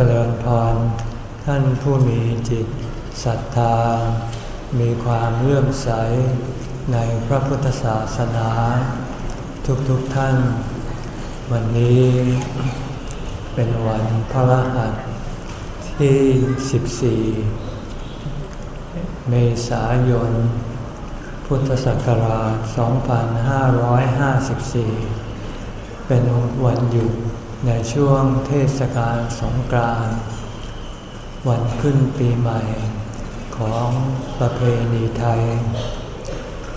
จริญพร ท่านผู้มีจิตศรัทธา มีความเลื่อมใสในพระพุทธศาสนา ทุกๆทท่าน วันนี้เป็นวันพระรหัสที่ 14 เมษายน พุทธศักราช 2554 เป็นวันหยุด ในช่วงเทศกาลสงกรานต์วันขึ้นปีใหม่ของประเพณีไทย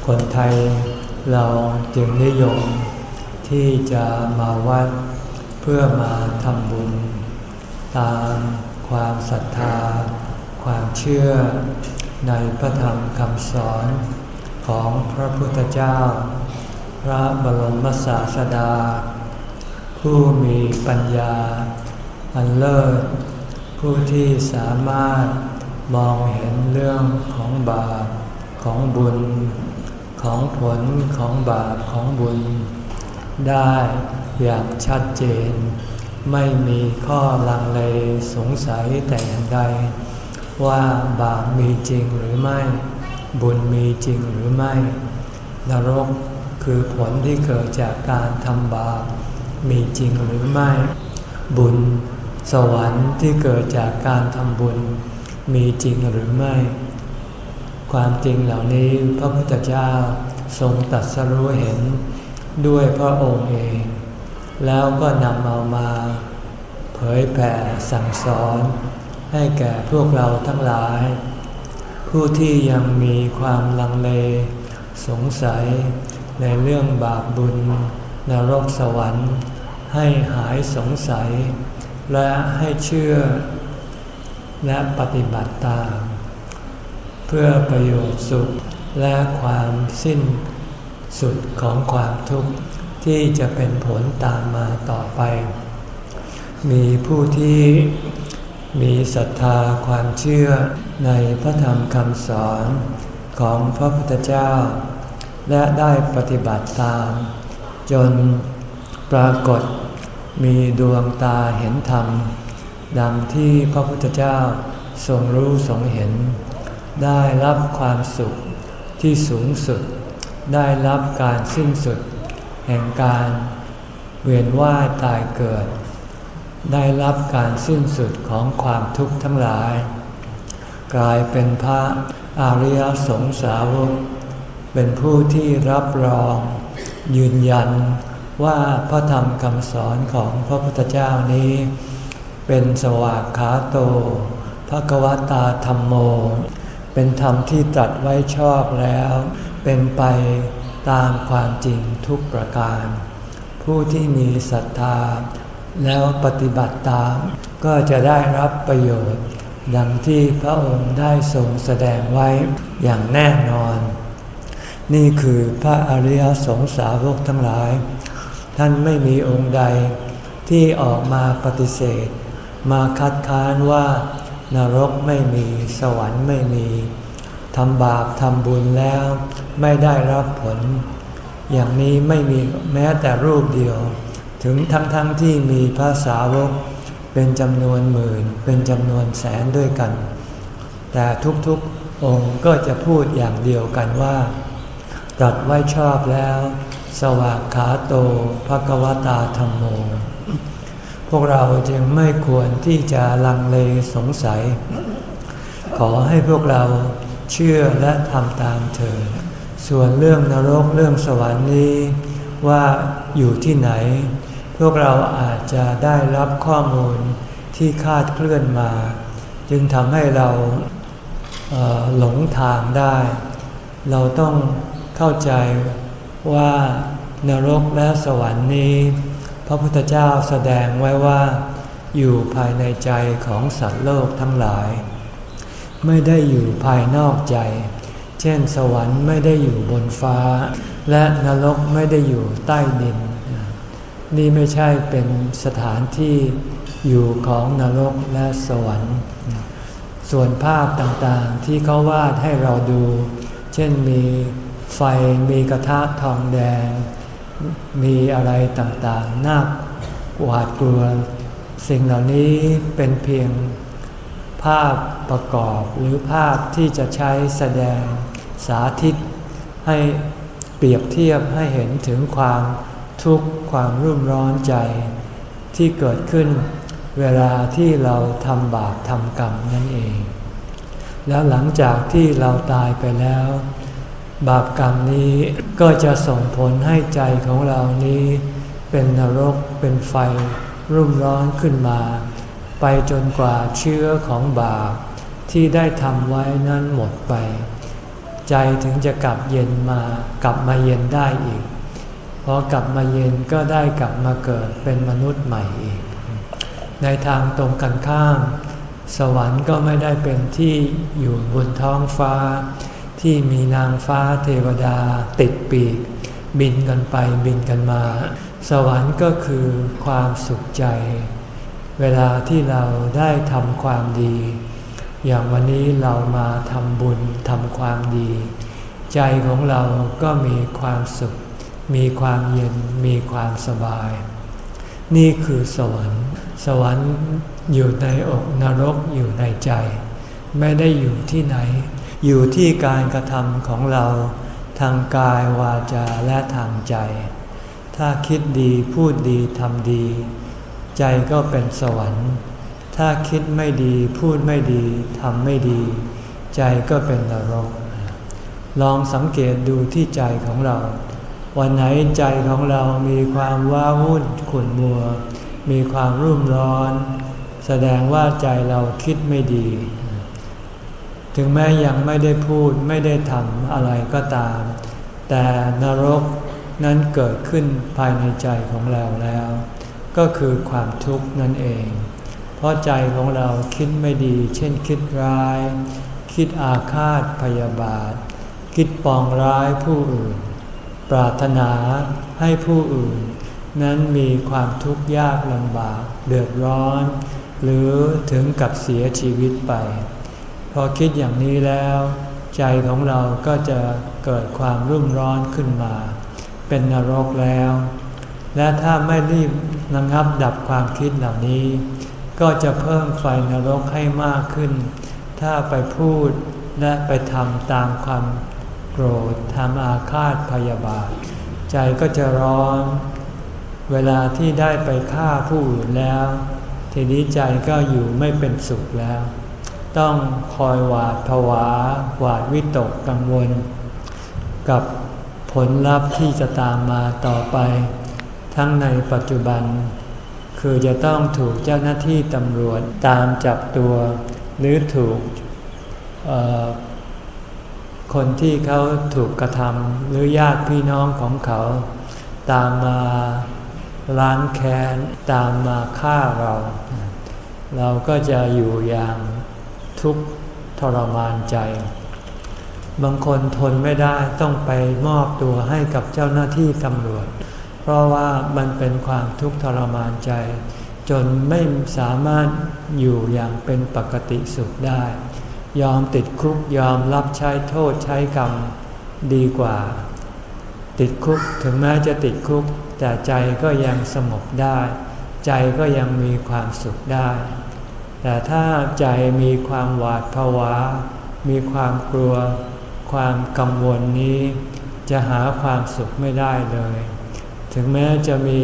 คนไทยเราจึงนิยมที่จะมาวัดเพื่อมาทำบุญ ตามความศรัทธา ความเชื่อในพระธรรมคำสอนของพระพุทธเจ้า พระบรมศาสดา ผู้มีปัญญา อันเลิศ ผู้ที่สามารถมองเห็นเรื่องของบาปของบุญ ของผลของบาปของบุญ ได้อย่างชัดเจน ไม่มีข้อลังเลสงสัยแต่อย่างใด ว่าบาปมีจริงหรือไม่ บุญมีจริงหรือไม่นรกคือผลที่เกิดจากการทำบาป มีจริงหรือไม่ บุญ สวรรค์ที่เกิดจากการทำบุญ มีจริงหรือไม่ ความจริงเหล่านี้พระพุทธเจ้าทรงตัดสรู้เห็นด้วยพระองค์เอง แล้วก็นำเอามา เผยแผ่สั่งสอน ให้แก่พวกเราทั้งหลาย ผู้ที่ยังมีความลังเล สงสัยในเรื่องบาปบุญ นรกสวรรค์ ให้หายสงสัย และให้เชื่อ และปฏิบัติตาม เพื่อประโยชน์สุขและความสิ้นสุดของความทุกข์ที่จะเป็นผลตามมาต่อไป มีผู้ที่มีศรัทธาความเชื่อในพระธรรมคำสอนของพระพุทธเจ้า และได้ปฏิบัติตาม จนปรากฏมีดวงตาเห็นธรรม ดังที่พระพุทธเจ้าทรงรู้ทรงเห็น ได้รับความสุขที่สูงสุด ได้รับการสิ้นสุด แห่งการเวียนว่ายตายเกิด ได้รับการสิ้นสุดของความทุกข์ทั้งหลาย กลายเป็นพระอริยสงสาวกเป็นผู้ที่รับรอง ยืนยันว่าพระธรรมคำสอนของพระพุทธเจ้านี้ เป็นสวากขาโตภกวตาธรรมโม เป็นธรรมที่ตรัสไว้ชอบแล้ว เป็นไปตามความจริงทุกประการ ผู้ที่มีศรัทธา แล้วปฏิบัติตาม ก็จะได้รับประโยชน์ดังที่พระองค์ได้ทรงแสดงไว้อย่างแน่นอน นี่คือพระอริยสงสาวกทั้งหลาย ท่านไม่มีองค์ใดที่ออกมาปฏิเสธ มาคัดค้านว่านรกไม่มีสวรรค์ไม่มีทำบาปทำบุญแล้วไม่ได้รับผล อย่างนี้ไม่มีแม้แต่รูปเดียว ถึงทั้งๆทที่มีพระสาวก เป็นจำนวนหมื่น เป็นจำนวนแสนด้วยกัน แต่ทุกๆองค์ก็จะพูดอย่างเดียวกันว่า ตัดไว้ชอบแล้ว สวากขาโตภกวตาธรรมโม พวกเราจึงไม่ควรที่จะลังเลสงสัย ขอให้พวกเราเชื่อและทำตามเถิดส่วนเรื่องนรกเรื่องสวรรค์นี้ ว่าอยู่ที่ไหน พวกเราอาจจะได้รับข้อมูลที่คาดเคลื่อนมา จึงทำให้เราหลงทางได้ เราต้อง เข้าใจว่านรกและสวรรค์นี้ พระพุทธเจ้าแสดงไว้ว่า อยู่ภายในใจของสัตว์โลกทั้งหลาย ไม่ได้อยู่ภายนอกใจ เช่น สวรรค์ไม่ได้อยู่บนฟ้า และนรกไม่ได้อยู่ใต้ดิน นี่ไม่ใช่เป็นสถานที่อยู่ของนรกและสวรรค์ ส่วนภาพต่างๆที่เขาวาดให้เราดู เช่นมี ไฟมีกระทะทองแดง มีอะไรต่างๆน่าหวาดกลัว สิ่งเหล่านี้เป็นเพียงภาพประกอบหรือภาพที่จะใช้แสดงสาธิต ให้เปรียบเทียบให้เห็นถึงความทุกข์ความรุ่มร้อนใจ ที่เกิดขึ้นเวลาที่เราทำบาปทำกรรมนั่นเอง แล้วหลังจากที่เราตายไปแล้ว บาปกรรมนี้ก็จะส่งผลให้ใจของเรานี้เป็นนรกเป็นไฟรุ่มร้อนขึ้นมา ไปจนกว่าเชื้อของบาปที่ได้ทำไว้นั้นหมดไป ใจถึงจะกลับเย็นมากลับมาเย็นได้อีกพอกลับมาเย็นก็ได้กลับมาเกิดเป็นมนุษย์ใหม่อีก ในทางตรงกันข้าม สวรรค์ก็ไม่ได้เป็นที่อยู่บนท้องฟ้า ที่มีนางฟ้าเทวดาติดปีก บินกันไปบินกันมา สวรรค์ก็คือความสุขใจ เวลาที่เราได้ทำความดี อย่างวันนี้เรามาทำบุญทำความดี ใจของเราก็มีความสุข มีความเย็นมีความสบาย นี่คือสวรรค์ สวรรค์อยู่ในอกนรกอยู่ในใจ ไม่ได้อยู่ที่ไหน อยู่ที่การกระทำของเราทางกายวาจาและทางใจ ถ้าคิดดีพูดดีทำดี ใจก็เป็นสวรรค์ ถ้าคิดไม่ดีพูดไม่ดีทำไม่ดี ใจก็เป็นนรก ลองสังเกตดูที่ใจของเรา วันไหนใจของเรามีความว้าวุ่นขุ่นมัว มีความรุ่มร้อน แสดงว่าใจเราคิดไม่ดี ถึงแม้ยังไม่ได้พูดไม่ได้ทำอะไรก็ตาม แต่นรกนั้นเกิดขึ้นภายในใจของเราแล้ว ก็คือความทุกข์นั่นเอง เพราะใจของเราคิดไม่ดี เช่นคิดร้าย คิดอาฆาตพยาบาท คิดปองร้ายผู้อื่น ปรารถนาให้ผู้อื่น นั้นมีความทุกข์ยากลำบากเดือดร้อน หรือถึงกับเสียชีวิตไป พอคิดอย่างนี้แล้ว ใจของเราก็จะเกิดความรุ่มร้อนขึ้นมา เป็นนรกแล้ว และถ้าไม่รีบระงับดับความคิดเหล่านี้ ก็จะเพิ่มไฟนรกให้มากขึ้น ถ้าไปพูดและไปทำตามความโกรธทำอาฆาตพยาบาท ใจก็จะร้อน เวลาที่ได้ไปฆ่าผู้อื่นแล้ว ทีนี้ใจก็อยู่ไม่เป็นสุขแล้ว ต้องคอยหวาดผวาหวาดวิตกกังวล กับผลลัพธ์ที่จะตามมาต่อไป ทั้งในปัจจุบัน คือจะต้องถูกเจ้าหน้าที่ตำรวจตามจับตัว หรือถูกคนที่เขาถูกกระทำหรือญาติพี่น้องของเขา ตามมาล้างแค้น ตามมาฆ่าเรา เราก็จะอยู่อย่าง ทุกข์ทรมานใจ บางคนทนไม่ได้ต้องไปมอบตัวให้กับเจ้าหน้าที่ตำรวจ เพราะว่ามันเป็นความทุกข์ทรมานใจ จนไม่สามารถอยู่อย่างเป็นปกติสุขได้ ยอมติดคุกยอมรับใช้โทษใช้กรรมดีกว่า ติดคุกถึงแม้จะติดคุก แต่ใจก็ยังสงบได้ ใจก็ยังมีความสุขได้ แต่ถ้าใจมีความหวาดผวา มีความกลัว ความกังวลนี้ จะหาความสุขไม่ได้เลย ถึงแม้จะมี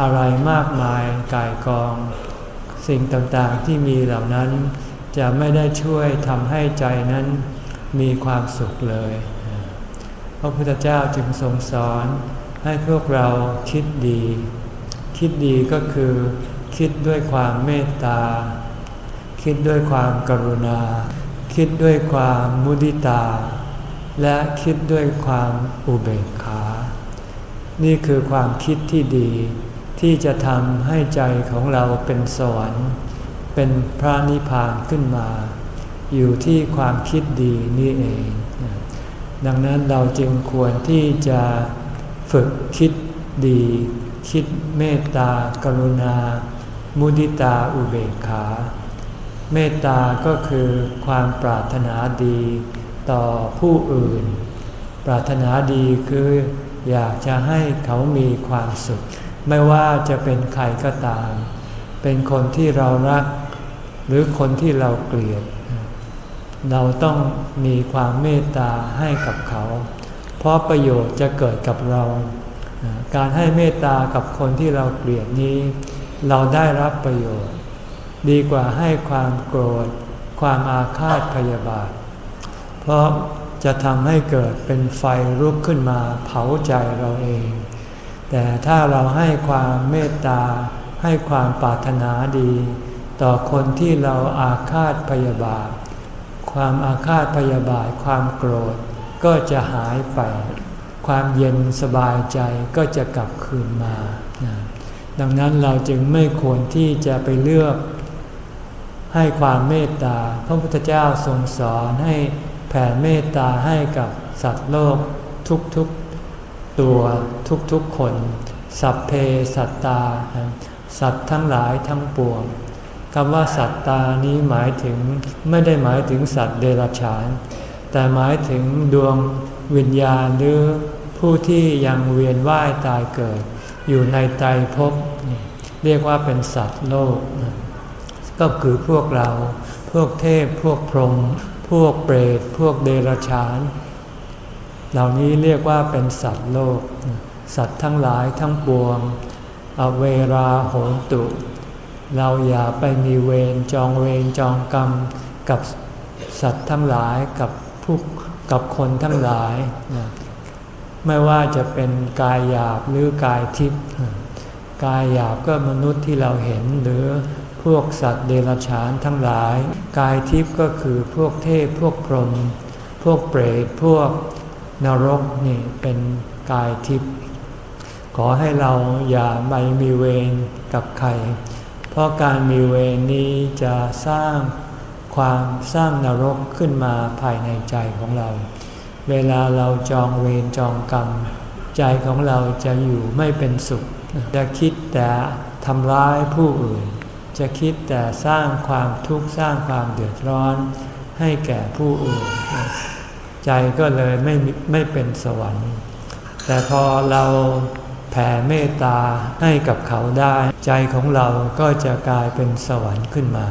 อะไรมากมายกายกอง สิ่งต่างๆที่มีเหล่านั้น จะไม่ได้ช่วยทำให้ใจนั้นมีความสุขเลย พระพุทธเจ้าจึงทรงสอนให้พวกเราคิดดี คิดดีก็คือ คิดด้วยความเมตตา คิดด้วยความกรุณา คิดด้วยความมุดิตา และคิดด้วยความอุเบกขา นี่คือความคิดที่ดี ที่จะทำให้ใจของเราเป็นสวรรค์ เป็นพระนิพพานขึ้นมา อยู่ที่ความคิดดีนี่เอง ดังนั้นเราจึงควรที่จะฝึกคิดดี คิดเมตตากรุณา มุดิตาอุเบกขา เมตตาก็คือความปรารถนาดีต่อผู้อื่น ปรารถนาดีคืออยากจะให้เขามีความสุข ไม่ว่าจะเป็นใครก็ตาม เป็นคนที่เรารัก หรือคนที่เราเกลียด เราต้องมีความเมตตาให้กับเขา เพราะประโยชน์จะเกิดกับเรา การให้เมตตากับคนที่เราเกลียดนี้ เราได้รับประโยชน์ ดีกว่าให้ความโกรธ ความอาฆาตพยาบาท เพราะจะทำให้เกิดเป็นไฟลุกขึ้นมาเผาใจเราเอง แต่ถ้าเราให้ความเมตตา ให้ความปรารถนาดี ต่อคนที่เราอาฆาตพยาบาท ความอาฆาตพยาบาท ความโกรธก็จะหายไป ความเย็นสบายใจก็จะกลับคืนมา ดังนั้นเราจึงไม่ควรที่จะไปเลือกให้ความเมตตา พระพุทธเจ้าทรงสอนให้แผ่เมตตาให้กับสัตว์โลกทุกๆตัวทุกๆคน สัพเพสัตตา สัตว์ทั้งหลายทั้งปวงคำว่าสัตตานี้หมายถึงไม่ได้หมายถึงสัตว์เดรัจฉาน แต่หมายถึงดวงวิญญาณหรือผู้ที่ยังเวียนว่ายตายเกิด อยู่ในใจภพเรียกว่าเป็นสัตว์โลก ก็คือพวกเราพวกเทพพวกพรหมพวกเปรตพวกเดรัจฉาน เหล่านี้เรียกว่าเป็นสัตว์โลก สัตว์ทั้งหลายทั้งปวง อเวราโหนตุ เราอย่าไปมีเวรจองเวรจองกรรมกับสัตว์ทั้งหลายกับผู้กับคนทั้งหลาย ไม่ว่าจะเป็นกายหยาบหรือกายทิพย์กายหยาบก็มนุษย์ที่เราเห็นหรือพวกสัตว์เดรัจฉานทั้งหลาย กายทิพย์ก็คือพวกเทพพวกพรหมพวกเปรตพวกนรกนี่เป็นกายทิพย์ขอให้เราอย่าไปมีเวรกับใคร เพราะการมีเวรนี้จะสร้างความสร้างนรกขึ้นมาภายในใจของเรา เวลาเราจองเวรจองกรรม ใจของเราจะอยู่ไม่เป็นสุข จะคิดแต่ทำร้ายผู้อื่น จะคิดแต่สร้างความทุกข์สร้างความเดือดร้อนให้แก่ผู้อื่น ใจก็เลยไม่ไม่เป็นสวรรค์ แต่พอเราแผ่เมตตาให้กับเขาได้ ใจของเราก็จะกลายเป็นสวรรค์ขึ้นมา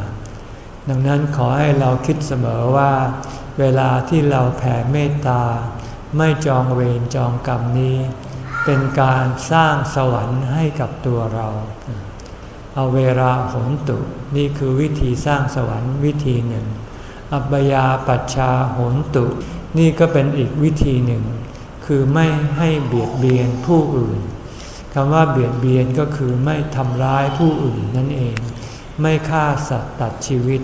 ดังนั้นขอให้เราคิดเสมอว่า เวลาที่เราแผ่เมตตา ไม่จองเวรจองกรรมนี้ เป็นการสร้างสวรรค์ให้กับตัวเราเอาเวลาโหนตุนี่คือวิธีสร้างสวรรค์วิธีหนึ่ง อัปยาปัชชาโหนตุ นี่ก็เป็นอีกวิธีหนึ่ง คือไม่ให้เบียดเบียนผู้อื่นคำว่าเบียดเบียนก็คือไม่ทำร้ายผู้อื่นนั่นเอง ไม่ฆ่าสัตว์ตัดชีวิต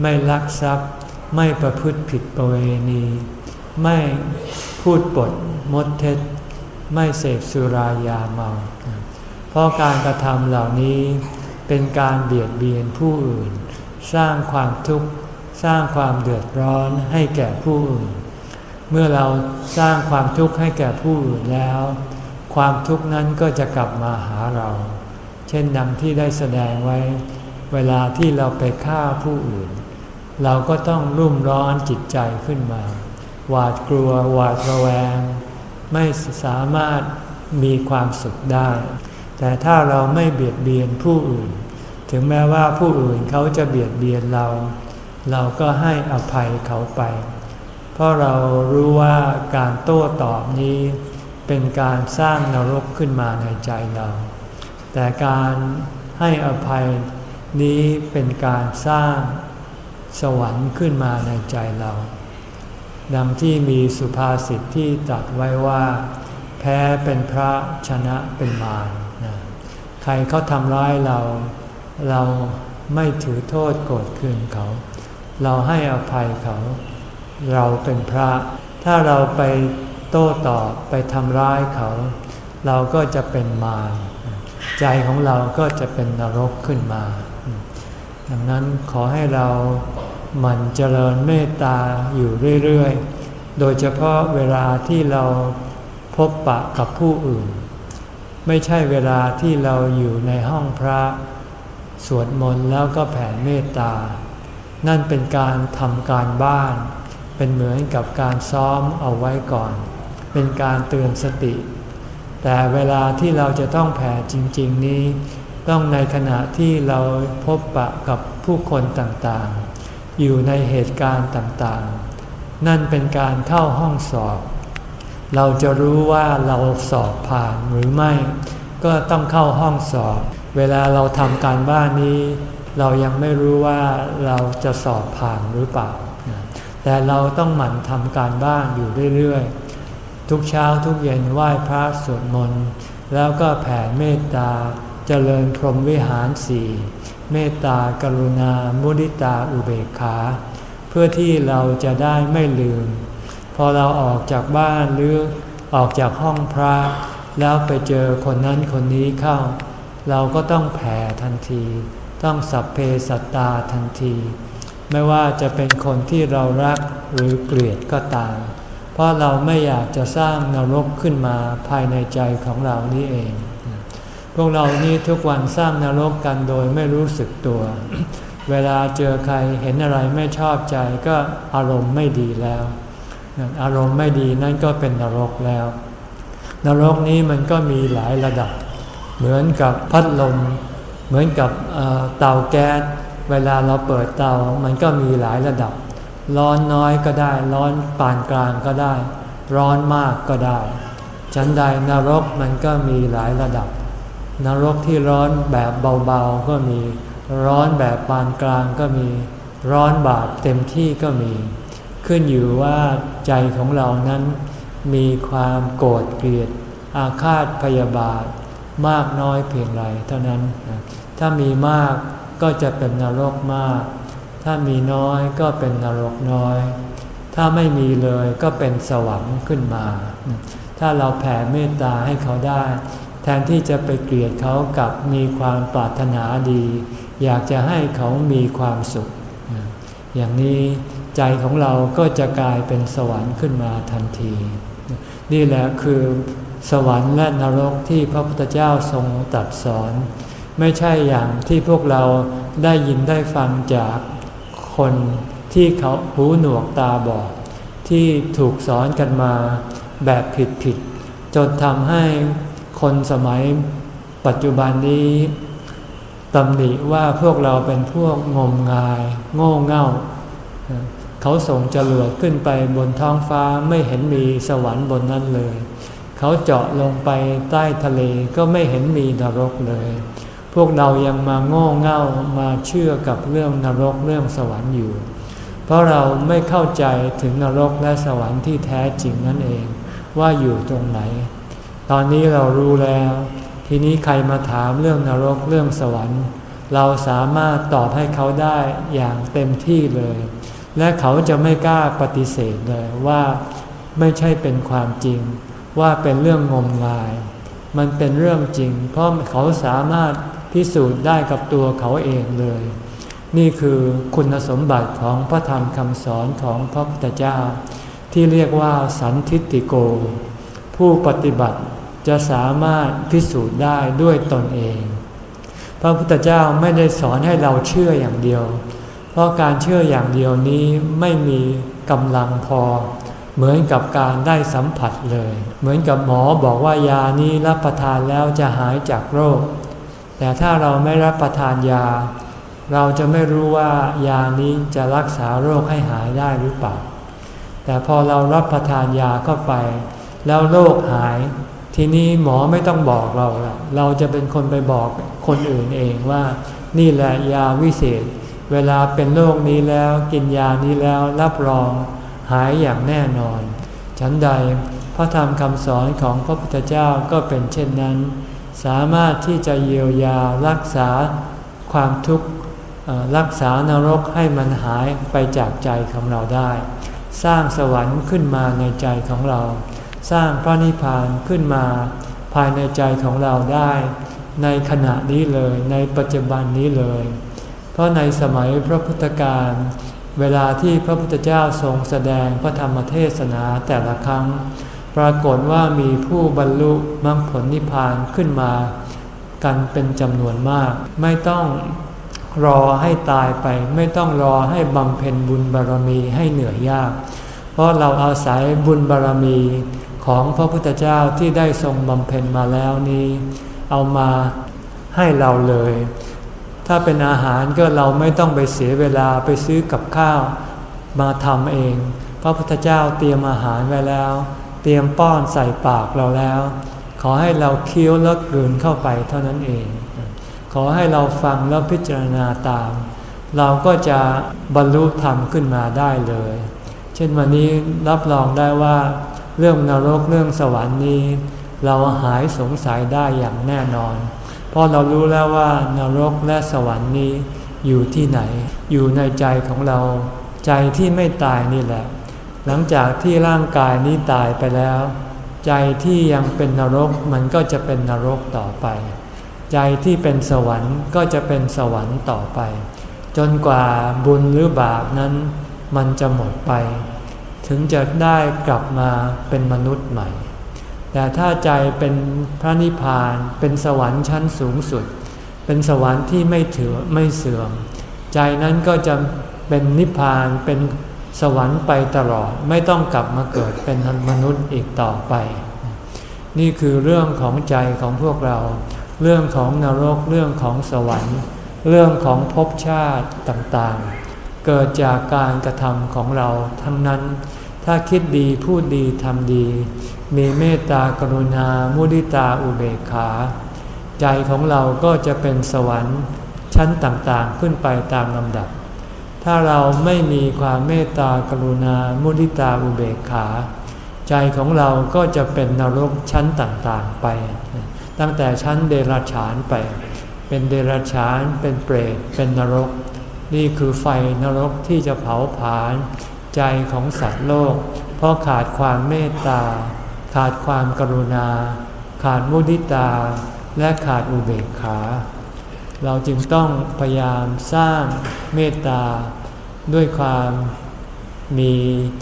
ไม่ลักทรัพย์ ไม่ประพฤติผิดประเวณี ไม่พูดปดมดเท็จ ไม่เสพสุรายาเมา เพราะการกระทำเหล่านี้เป็นการเบียดเบียนผู้อื่น สร้างความทุกข์สร้างความเดือดร้อนให้แก่ผู้อื่น เมื่อเราสร้างความทุกข์ให้แก่ผู้อื่นแล้ว ความทุกข์นั้นก็จะกลับมาหาเรา เช่นดังที่ได้แสดงไว้ เวลาที่เราไปฆ่าผู้อื่น เราก็ต้องรุ่มร้อนจิตใจขึ้นมา หวาดกลัวหวาดระแวง ไม่สามารถมีความสุขได้ แต่ถ้าเราไม่เบียดเบียนผู้อื่น ถึงแม้ว่าผู้อื่นเขาจะเบียดเบียนเรา เราก็ให้อภัยเขาไป เพราะเรารู้ว่าการโต้ตอบนี้เป็นการสร้างนรกขึ้นมาในใจเรา แต่การให้อภัยนี้เป็นการสร้าง สวรรค์ขึ้นมาในใจเรา ดังที่มีสุภาษิตที่ตรัสไว้ว่า แพ้เป็นพระชนะเป็นมารใครเขาทำร้ายเรา เราไม่ถือโทษโกรธเคืองเขา เราให้อภัยเขา เราเป็นพระ ถ้าเราไปโต้ตอบไปทำร้ายเขา เราก็จะเป็นมารใจของเราก็จะเป็นนรกขึ้นมา ดังนั้นขอให้เราหมั่นเจริญเมตตาอยู่เรื่อยๆ โดยเฉพาะเวลาที่เราพบปะกับผู้อื่น ไม่ใช่เวลาที่เราอยู่ในห้องพระ สวดมนต์แล้วก็แผ่เมตตา นั่นเป็นการทำการบ้าน เป็นเหมือนกับการซ้อมเอาไว้ก่อน เป็นการเตือนสติ แต่เวลาที่เราจะต้องแผ่จริง ๆ นี้ ต้องในขณะที่เราพบปะกับผู้คนต่างๆ อยู่ในเหตุการณ์ต่างๆ นั่นเป็นการเข้าห้องสอบ เราจะรู้ว่าเราสอบผ่านหรือไม่ ก็ต้องเข้าห้องสอบ เวลาเราทำการบ้านนี้ เรายังไม่รู้ว่าเราจะสอบผ่านหรือเปล่า แต่เราต้องหมั่นทำการบ้านอยู่เรื่อยๆ ทุกเช้าทุกเย็นไหว้พระสวดมนต์แล้วก็แผ่เมตตา เจริญพรหมวิหารสี่เมตตากรุณา มุดิตาอุเบกขา เพื่อที่เราจะได้ไม่ลืม พอเราออกจากบ้านหรือออกจากห้องพระ แล้วไปเจอคนนั้นคนนี้เข้า เราก็ต้องแผ่ทันที ต้องสัพเพสัตตาทันที ไม่ว่าจะเป็นคนที่เรารักหรือเกลียดก็ตาม เพราะเราไม่อยากจะสร้างนรกขึ้นมาภายในใจของเรานี่เอง พวกเรานี่ทุกวันสร้างนรกกันโดยไม่รู้สึกตัว เวลาเจอใครเห็นอะไรไม่ชอบใจก็อารมณ์ไม่ดีแล้ว อารมณ์ไม่ดีนั่นก็เป็นนรกแล้ว นรกนี้มันก็มีหลายระดับ เหมือนกับพัดลม เหมือนกับเตาแก๊ส เวลาเราเปิดเตา มันก็มีหลายระดับ ร้อนน้อยก็ได้ ร้อนปานกลางก็ได้ ร้อนมากก็ได้ฉันใดนรกมันก็มีหลายระดับ นรกที่ร้อนแบบเบาๆก็มี ร้อนแบบปานกลางก็มี ร้อนบาดเต็มที่ก็มี ขึ้นอยู่ว่าใจของเรานั้น มีความโกรธเกลียด อาฆาตพยาบาท มากน้อยเพียงไรเท่านั้น ถ้ามีมากก็จะเป็นนรกมาก ถ้ามีน้อยก็เป็นนรกน้อย ถ้าไม่มีเลยก็เป็นสวรรค์ขึ้นมา ถ้าเราแผ่เมตตาให้เขาได้ ทนที่จะไปเกลียดเขากับมีความปรารถนาดี อยากจะให้เขามีความสุข อย่างนี้ใจของเราก็จะกลายเป็นสวรรค์ขึ้นมาทันที นี่แหละคือสวรรค์และนรกที่พระพุทธเจ้าทรงตรัสสอน ไม่ใช่อย่างที่พวกเราได้ยินได้ฟังจากคนที่เขาหูหนวกตาบอดที่ถูกสอนกันมาแบบผิดๆจนทำให้ คนสมัยปัจจุบันนี้ตำหนิว่าพวกเราเป็นพวกงมงาย โง่เง่า เขาส่งจรวดขึ้นไปบนท้องฟ้าไม่เห็นมีสวรรค์บนนั้นเลย เขาเจาะลงไปใต้ทะเลก็ไม่เห็นมีนรกเลย พวกเรายังมาโง่เง่ามาเชื่อกับเรื่องนรกเรื่องสวรรค์อยู่ เพราะเราไม่เข้าใจถึงนรกและสวรรค์ที่แท้จริงนั่นเอง ว่าอยู่ตรงไหน ตอนนี้เรารู้แล้ว ทีนี้ใครมาถามเรื่องนรกเรื่องสวรรค์ เราสามารถตอบให้เขาได้อย่างเต็มที่เลย และเขาจะไม่กล้าปฏิเสธเลยว่าไม่ใช่เป็นความจริง ว่าเป็นเรื่องงมงาย มันเป็นเรื่องจริง เพราะเขาสามารถพิสูจน์ได้กับตัวเขาเองเลย นี่คือคุณสมบัติของพระธรรมคำสอนของพระพุทธเจ้า ที่เรียกว่าสันทิติโก ผู้ปฏิบัติ จะสามารถพิสูจน์ได้ด้วยตนเอง พระพุทธเจ้าไม่ได้สอนให้เราเชื่ออย่างเดียว เพราะการเชื่ออย่างเดียวนี้ไม่มีกำลังพอ เหมือนกับการได้สัมผัสเลย เหมือนกับหมอบอกว่ายานี้รับประทานแล้วจะหายจากโรค แต่ถ้าเราไม่รับประทานยา เราจะไม่รู้ว่ายานี้จะรักษาโรคให้หายได้หรือเปล่าแต่พอเรารับประทานยาเข้าไป แล้วโรคหาย ทีนี้หมอไม่ต้องบอกเราละเราจะเป็นคนไปบอกคนอื่นเองว่า นี่แหละยาวิเศษ เวลาเป็นโรคนี้แล้วกินยานี้แล้วรับรองหายอย่างแน่นอน ฉันใดพระธรรมคำสอนของพระพุทธเจ้าก็เป็นเช่นนั้น สามารถที่จะเยียวยารักษาความทุกข์รักษานรกให้มันหายไปจากใจของเราได้ สร้างสวรรค์ขึ้นมาในใจของเรา สร้างพระนิพพานขึ้นมา ภายในใจของเราได้ ในขณะนี้เลยในปัจจุบันนี้เลย เพราะในสมัยพระพุทธการเวลาที่พระพุทธเจ้าทรงแสดงพระธรรมเทศนาแต่ละครั้ง ปรากฏว่ามีผู้บรรลุมรรคผลนิพพานขึ้นมา กันเป็นจำนวนมาก ไม่ต้องรอให้ตายไป ไม่ต้องรอให้บำเพ็ญบุญบารมีให้เหนื่อยยาก เพราะเราอาศัยบุญบารมี ของพระพุทธเจ้าที่ได้ทรงบำเพ็ญมาแล้วนี้ เอามาให้เราเลย ถ้าเป็นอาหารก็เราไม่ต้องไปเสียเวลาไปซื้อกับข้าวมาทำเอง พระพุทธเจ้าเตรียมอาหารไว้แล้ว เตรียมป้อนใส่ปากเราแล้ว ขอให้เราเคี้ยวแล้วกลืนเข้าไปเท่านั้นเอง ขอให้เราฟังแล้วพิจารณาตาม เราก็จะบรรลุธรรมขึ้นมาได้เลย เช่นวันนี้รับรองได้ว่า เรื่องนรกเรื่องสวรรค์นี้ เราหายสงสัยได้อย่างแน่นอน เพราะเรารู้แล้วว่านรกและสวรรค์นี้อยู่ที่ไหน อยู่ในใจของเรา ใจที่ไม่ตายนี่แหละ หลังจากที่ร่างกายนี้ตายไปแล้ว ใจที่ยังเป็นนรกมันก็จะเป็นนรกต่อไป ใจที่เป็นสวรรค์ก็จะเป็นสวรรค์ต่อไป จนกว่าบุญหรือบาปนั้น มันจะหมดไป ถึงจะได้กลับมาเป็นมนุษย์ใหม่ แต่ถ้าใจเป็นพระนิพพานเป็นสวรรค์ชั้นสูงสุด เป็นสวรรค์ที่ไม่ถือไม่เสื่อม ใจนั้นก็จะเป็นนิพพานเป็นสวรรค์ไปตลอดไม่ต้องกลับมาเกิดเป็นมนุษย์อีกต่อไป นี่คือเรื่องของใจของพวกเรา เรื่องของนรกเรื่องของสวรรค์ เรื่องของภพชาติต่างๆ เกิดจากการกระทำของเราทั้งนั้น ถ้าคิดดีพูดดีทำดี มีเมตตากรุณา มุดิตาอุเบกขา ใจของเราก็จะเป็นสวรรค์ชั้นต่างๆขึ้นไปตามลำดับ ถ้าเราไม่มีความเมตตากรุณา มุทิตาอุเบกขา ใจของเราก็จะเป็นนรกชั้นต่างๆไป ตั้งแต่ชั้นเดรัจฉานไป เป็นเดรัจฉาน เป็นเปรต เป็นนรก นี่คือไฟนรกที่จะเผาผลาญ ใจของสัตว์โลก เพราะขาดความเมตตา ขาดความกรุณา ขาดมุทิตา และขาดอุเบกขา เราจึงต้องพยายามสร้างเมตตา ด้วยความมี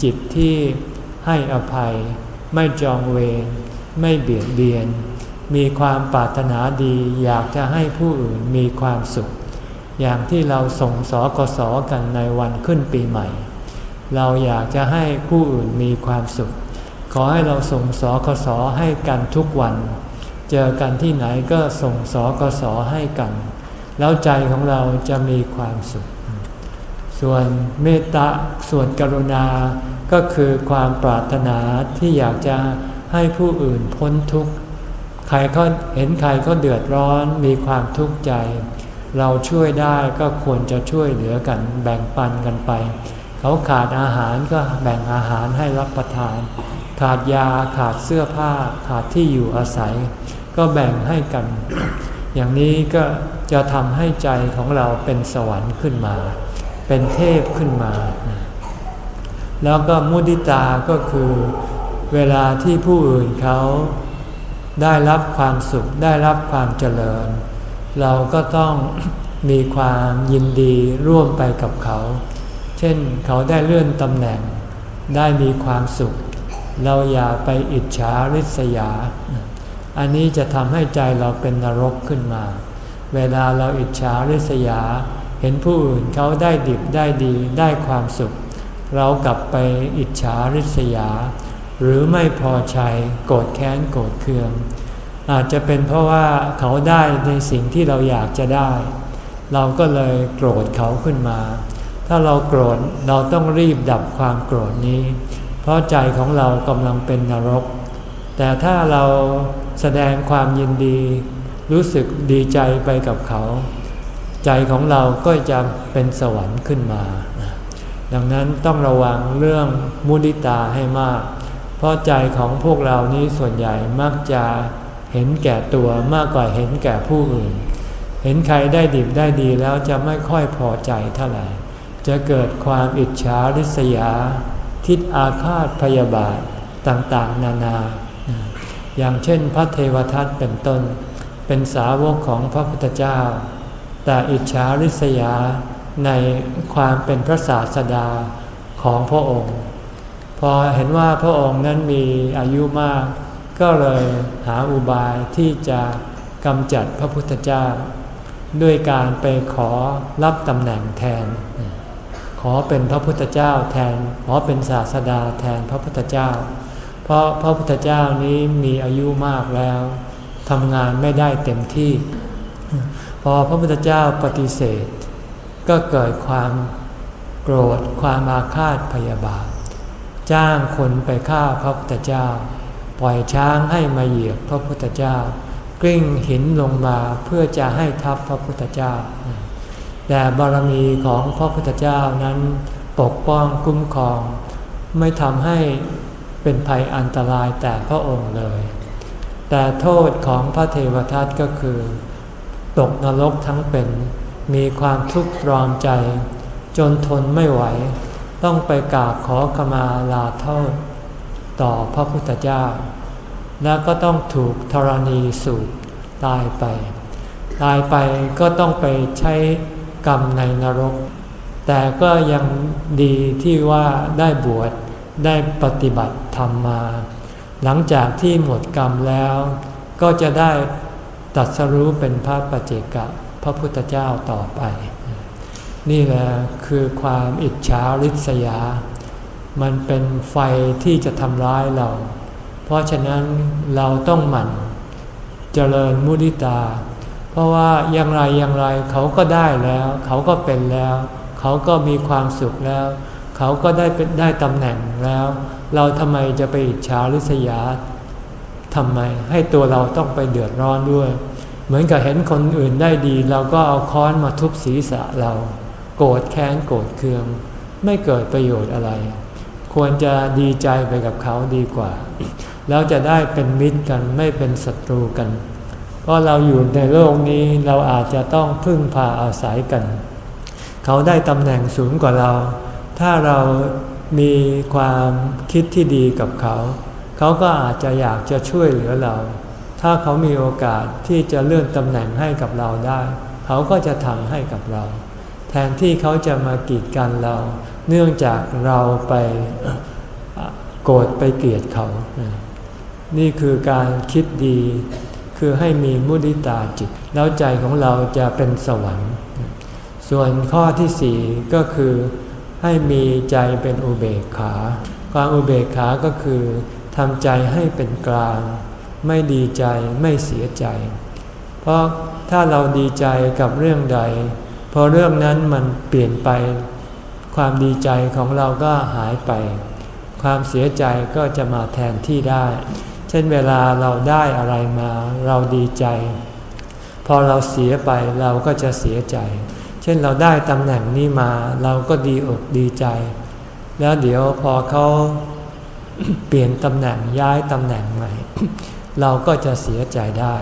จิตที่ให้อภัย ไม่จองเวรไม่เบียดเบียน มีความปรารถนาดีอยากจะให้ผู้อื่นมีความสุข อย่างที่เราส่งสอกสกันในวันขึ้นปีใหม่ เราอยากจะให้ผู้อื่นมีความสุข ขอให้เราส่งสอกสอให้กันทุกวัน เจอกันที่ไหนก็ส่งสอกสอให้กัน แล้วใจของเราจะมีความสุข ส่วนเมตตาส่วนกรุณาก็คือความปรารถนาที่อยากจะให้ผู้อื่นพ้นทุกข์ใครเขาเห็นใครเขาเดือดร้อนมีความทุกข์ใจ เราช่วยได้ก็ควรจะช่วยเหลือกันแบ่งปันกันไป เขาขาดอาหารก็แบ่งอาหารให้รับประทาน ขาดยาขาดเสื้อผ้า ขาดที่อยู่อาศัย ก็แบ่งให้กัน อย่างนี้ก็จะทำให้ใจของเราเป็นสวรรค์ขึ้นมา เป็นเทพขึ้นมา แล้วก็มุติตาก็คือเวลาที่ผู้อื่นเขาได้รับความสุขได้รับความเจริญ เราก็ต้องมีความยินดีร่วมไปกับเขา เช่นเขาได้เลื่อนตำแหน่ง ได้มีความสุข เราอย่าไปอิจฉาริษยา อันนี้จะทำให้ใจเราเป็นนรกขึ้นมา เวลาเราอิจฉาริษยา เห็นผู้อื่นเขาได้ดิบได้ดีได้ความสุข เรากลับไปอิจฉาริษยา หรือไม่พอใจโกรธแค้นโกรธเคือง อาจจะเป็นเพราะว่าเขาได้ในสิ่งที่เราอยากจะได้ เราก็เลยโกรธเขาขึ้นมา ถ้าเราโกรธเราต้องรีบดับความโกรธนี้ เพราะใจของเรากำลังเป็นนรก แต่ถ้าเราแสดงความยินดี รู้สึกดีใจไปกับเขา ใจของเราก็จะเป็นสวรรค์ขึ้นมา ดังนั้นต้องระวังเรื่องมุนิตาให้มาก เพราะใจของพวกเรานี้ส่วนใหญ่มักจะเห็นแก่ตัวมากกว่าเห็นแก่ผู้อื่น เห็นใครได้ดีได้ดีแล้วจะไม่ค่อยพอใจเท่าไหร่ จะเกิดความอิจฉาริษยา ทิฏอาฆาตพยาบาทต่างๆ นานา อย่างเช่นพระเทวทัตเป็นต้น เป็นสาวกของพระพุทธเจ้า แต่อิจฉาริษยาในความเป็นพระศาสดาของพระองค์ พอเห็นว่าพระองค์นั้นมีอายุมาก ก็เลยหาอุบายที่จะกำจัดพระพุทธเจ้า ด้วยการไปขอรับตำแหน่งแทน ขอเป็นพระพุทธเจ้าแทน ขอเป็นศาสดาแทนพระพุทธเจ้า เพราะพระพุทธเจ้านี้มีอายุมากแล้วทำงานไม่ได้เต็มที่ พอพระพุทธเจ้าปฏิเสธ ก็เกิดความโกรธความอาฆาตพยาบาท จ้างคนไปฆ่าพระพุทธเจ้า ปล่อยช้างให้มาเหยียบพระพุทธเจ้า กลิ้งหินลงมาเพื่อจะให้ทับพระพุทธเจ้า แต่บารมีของพระพุทธเจ้านั้นปกป้องคุ้มครอง ไม่ทำให้เป็นภัยอันตรายแต่พระองค์เลย แต่โทษของพระเทวทัตก็คือ ตกนรกทั้งเป็นมีความทุกข์รอมใจ จนทนไม่ไหว ต้องไปกราบขอขมาลาโทษ ต่อพระพุทธเจ้า แล้วก็ต้องถูกธรณีสูบตายไป ตายไปก็ต้องไปใช้ กรรมในนรก แต่ก็ยังดีที่ว่าได้บวชได้ปฏิบัติธรรมมา หลังจากที่หมดกรรมแล้ว ก็จะได้ตัดสรู้เป็นพระปัจเจกะพระพุทธเจ้าต่อไป นี่แหละคือความอิจฉาริษยา มันเป็นไฟที่จะทำร้ายเรา เพราะฉะนั้นเราต้องหมั่นเจริญมุทิตา ราะว่าอย่างไรอย่างไรเขาก็ได้แล้ว เขาก็เป็นแล้ว เขาก็มีความสุขแล้ว เขาก็ได้เป็นได้ตำแหน่งแล้ว เราทำไมจะไปอิจฉาริษยาทำไมให้ตัวเราต้องไปเดือดร้อนด้วย เหมือนกับเห็นคนอื่นได้ดี เราก็เอาค้อนมาทุบศีรษะเรา โกรธแค้นโกรธเคือง ไม่เกิดประโยชน์อะไร ควรจะดีใจไปกับเขาดีกว่า แล้วจะได้เป็นมิตรกันไม่เป็นศัตรูกัน เพราะเราอยู่ในโลกนี้เราอาจจะต้องพึ่งพาอาศัยกัน เขาได้ตำแหน่งสูงกว่าเรา ถ้าเรามีความคิดที่ดีกับเขา เขาก็อาจจะอยากจะช่วยเหลือเรา ถ้าเขามีโอกาสที่จะเลื่อนตำแหน่งให้กับเราได้ เขาก็จะทำให้กับเรา แทนที่เขาจะมากีดกันเรา เนื่องจากเราไปโกรธไปเกลียดเขา นี่คือการคิดดี คือให้มีมุติตาจิต แล้วใจของเราจะเป็นสวรรค์ ส่วนข้อที่สี่ก็คือ ให้มีใจเป็นอุเบกขา ความอุเบกขาก็คือทำใจให้เป็นกลาง ไม่ดีใจไม่เสียใจ เพราะถ้าเราดีใจกับเรื่องใด พอเรื่องนั้นมันเปลี่ยนไป ความดีใจของเราก็หายไป ความเสียใจก็จะมาแทนที่ได้ เช่นเวลาเราได้อะไรมาเราดีใจ พอเราเสียไปเราก็จะเสียใจ เช่นเราได้ตำแหน่งนี้มาเราก็ดีอกดีใจ แล้วเดี๋ยวพอเขาเปลี่ยนตำแหน่งย้ายตำแหน่งใหม่ เราก็จะเสียใจได้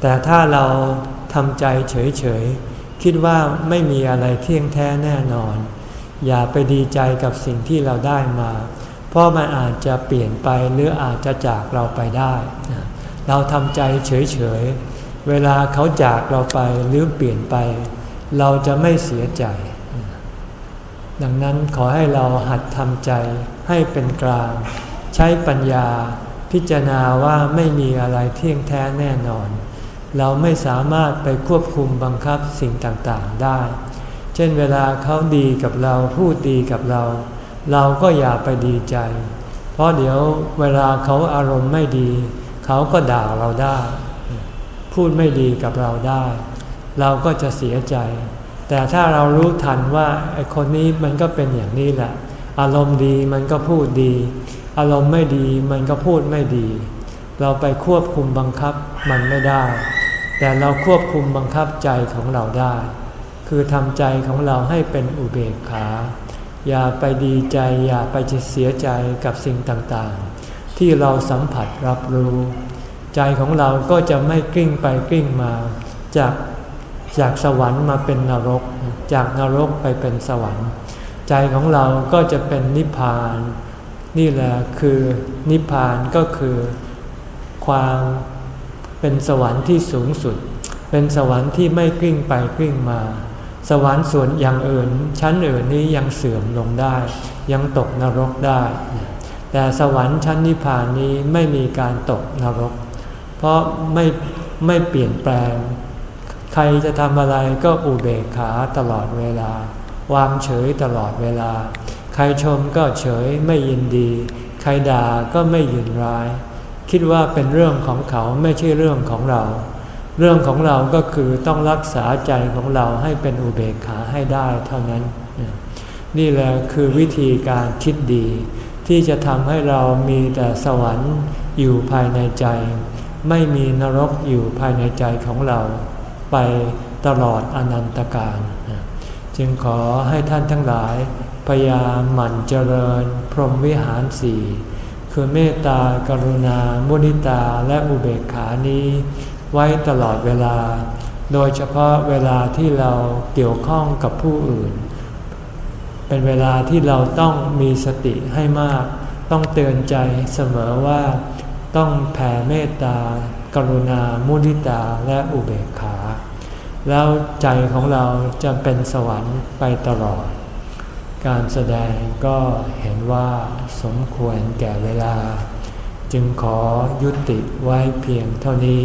แต่ถ้าเราทำใจเฉยๆ คิดว่าไม่มีอะไรเที่ยงแท้แน่นอน อย่าไปดีใจกับสิ่งที่เราได้มา เพราะมันอาจจะเปลี่ยนไปหรืออาจจะจากเราไปได้ เราทำใจเฉยๆ เวลาเขาจากเราไปหรือเปลี่ยนไป เราจะไม่เสียใจ ดังนั้นขอให้เราหัดทำใจให้เป็นกลาง ใช้ปัญญาพิจารณาว่าไม่มีอะไรเที่ยงแท้แน่นอน เราไม่สามารถไปควบคุมบังคับสิ่งต่างๆได้ เช่นเวลาเขาดีกับเราพูดดีกับเรา เราก็อย่าไปดีใจ เพราะเดี๋ยวเวลาเขาอารมณ์ไม่ดี เขาก็ด่าเราได้ พูดไม่ดีกับเราได้ เราก็จะเสียใจ แต่ถ้าเรารู้ทันว่าไอ้คนนี้มันก็เป็นอย่างนี้แหละ อารมณ์ดีมันก็พูดดี อารมณ์ไม่ดีมันก็พูดไม่ดี เราไปควบคุมบังคับมันไม่ได้ แต่เราควบคุมบังคับใจของเราได้ คือทำใจของเราให้เป็นอุเบกขา อย่าไปดีใจอย่าไปเสียใจกับสิ่งต่างๆ ที่เราสัมผัสรับรู้ ใจของเราก็จะไม่กลิ้งไปกลิ้งมา จากจากสวรรค์มาเป็นนรก จากนรกไปเป็นสวรรค์ ใจของเราก็จะเป็นนิพพาน นี่แหละคือนิพพานก็คือความเป็นสวรรค์ที่สูงสุด เป็นสวรรค์ที่ไม่กลิ้งไปกลิ้งมา สวรรค์ส่วนอย่างอื่น ชั้นอื่นนี้ยังเสื่อมลงได้ ยังตกนรกได้ แต่สวรรค์ชั้นนิพพานนี้ไม่มีการตกนรก เพราะไม่ไม่เปลี่ยนแปลง ใครจะทำอะไรก็อุเบกขาตลอดเวลา วางเฉยตลอดเวลา ใครชมก็เฉยไม่ยินดี ใครด่าก็ไม่ยินร้าย คิดว่าเป็นเรื่องของเขาไม่ใช่เรื่องของเรา เรื่องของเราก็คือต้องรักษาใจของเราให้เป็นอุเบกขาให้ได้เท่านั้น นี่แหละคือวิธีการคิดดี ที่จะทำให้เรามีแต่สวรรค์อยู่ภายในใจ ไม่มีนรกอยู่ภายในใจของเรา ไปตลอดอนันตกาลจึงขอให้ท่านทั้งหลาย พยายามหมั่นเจริญ พรหมวิหารสี่คือเมตตากรุณา มุนิตาและอุเบกขานี้ ไว้ตลอดเวลา โดยเฉพาะเวลาที่เราเกี่ยวข้องกับผู้อื่น เป็นเวลาที่เราต้องมีสติให้มาก ต้องเตือนใจเสมอว่าต้องแผ่เมตตา กรุณา มุนิตา และอุเบกขา แล้วใจของเราจะเป็นสวรรค์ไปตลอด การแสดงก็เห็นว่าสมควรแก่เวลา จึงขอยุติไว้เพียงเท่านี้